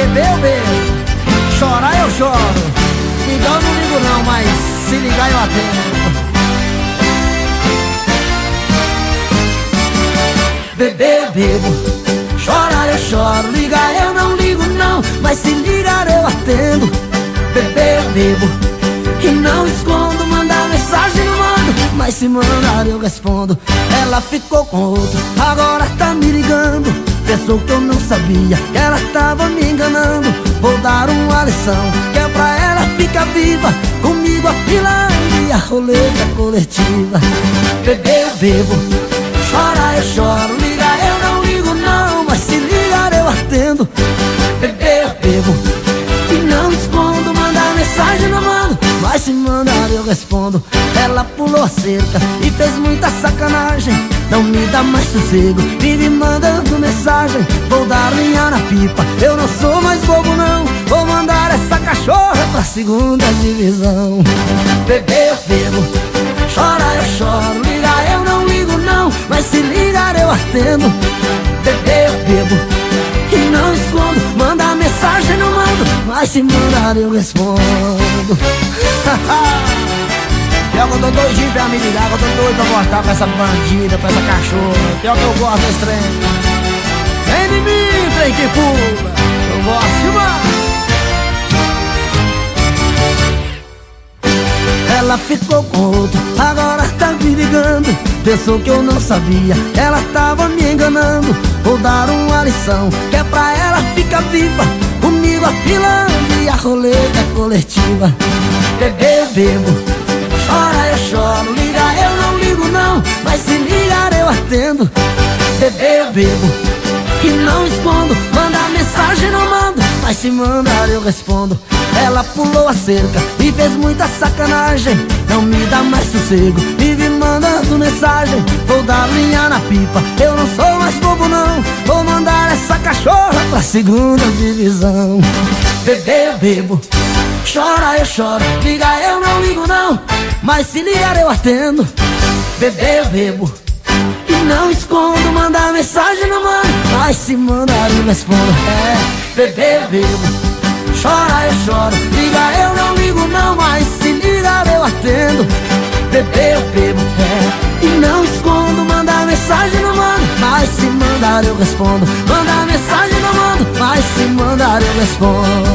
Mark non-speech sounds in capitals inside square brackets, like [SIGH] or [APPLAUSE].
Beber eu bebo, chorar eu choro. Ligar eu não ligo não, mas se ligar eu atendo. Beber eu bebo, chorar eu choro. Ligar eu não ligo não, mas se ligar eu atendo. Beber eu bebo. E não escondo Mandar mensagem mando, mas se mandar eu respondo. Ela ficou com outro, agora tá me ligando Pensou que eu não sabia que ela estava me enganando. Vou dar uma lição que é pra ela ficar viva. Comigo a fila e a roleta coletiva. Beber eu bebo, chorar eu choro. Ligar eu não ligo não, mas se ligar eu atendo. Beber eu bebo. E não escondo Mandar mensagem não mando, mas se mandar eu respondo. Ela pulou a cerca e fez muita sacanagem. Não me dá mais sossego. Vive mandando Vou dar linha na pipa. Eu não sou mais bobo não. Vou mandar essa cachorra pra segunda divisão. Beber eu bebo. Chora eu choro. Ligar eu não ligo não. Mas se ligar eu atendo. Beber eu bebo. E não escondo. Manda mensagem não mando. Mas se mandar eu respondo. [LAUGHS] Pior que eu tô doidinho pra me ligar, eu tô doido pra cortar pra essa bandida, pra essa cachorra. Pior que eu gosto desse trem. De mim, trem que pula. Demais. Ela ficou com outro, agora tá me ligando. Pensou que eu não sabia, ela tava me enganando. Vou dar uma lição, que é pra ela ficar viva. Comigo afilando e a roleta coletiva. Beber eu bebo Chora eu choro, liga eu não ligo não Mas se ligar eu atendo. Beber eu bebo e não escondo Manda mensagem não mando. Mas se mandar eu respondo. Ela pulou a cerca e fez muita sacanagem. Não me dá mais sossego Vive mandando mensagem. Vou dar linha na pipa Eu não sou mais bobo não. Vou mandar essa cachorra pra segunda divisão. Beber eu bebo. Chora eu choro, liga eu não ligo não. Mas se ligar eu atendo. Beber eu bebo não escondo, mandar mensagem não mando Mas se mandar eu respondo. É, beber eu bebo Chora eu choro, liga eu não ligo não Mas se ligar eu atendo. Beber eu bebo, é. E não escondo, mandar mensagem não mando Mas se mandar eu respondo. Mandar mensagem não mando Mas se mandar eu respondo